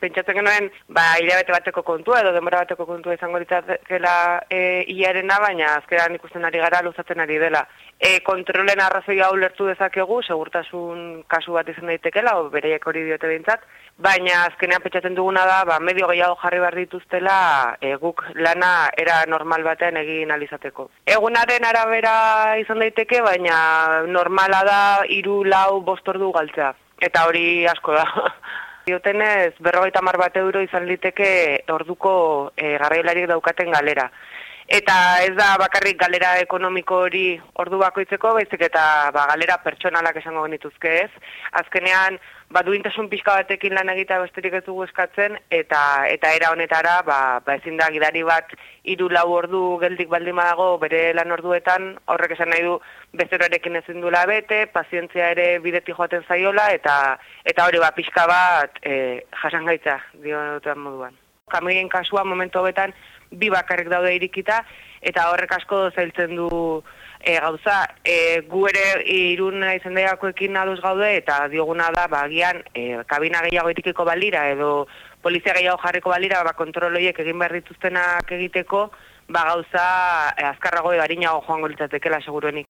pentsatzen genuen, ba, hilabete bateko kontua edo denbora bateko kontua izango ditzakela e, iarena, baina azkeran ikusten ari gara luzatzen ari dela. E, kontrolen arrazoia ulertu dezakegu, segurtasun kasu bat izan daitekela, o bereiek hori diote bintzat, baina azkenean pentsatzen duguna da, ba, medio gehiago jarri behar dituztela e, guk lana era normal batean egin alizateko. Egunaren arabera izan daiteke, baina normala da iru lau bostordu galtzea, eta hori asko da. Diotenez, berrogeita mar bat euro izan liteke orduko e, garrailarik daukaten galera. Eta ez da bakarrik galera ekonomiko hori ordu bakoitzeko, baizik eta ba, galera pertsonalak esango genituzke ez. Azkenean, ba, duintasun pixka batekin lan egita besterik ez dugu eskatzen, eta eta era honetara, ba, ba ezin da gidari bat hiru lau ordu geldik baldin badago bere lan orduetan, horrek esan nahi du bezeroarekin ezin dula bete, pazientzia ere bideti joaten zaiola, eta eta hori ba, pixka bat e, jasan gaitza, dio moduan. Kamioen kasua momentu hobetan bi bakarrik daude irikita, eta horrek asko zailtzen du e, gauza. E, gu ere irun izan ekin aduz gaude, eta dioguna da, bagian, e, kabina gehiago itikiko balira, edo polizia gehiago jarriko balira, ba, kontroloiek egin behar dituztenak egiteko, ba, gauza e, azkarrago ebarinago joango litzatekela seguruenik.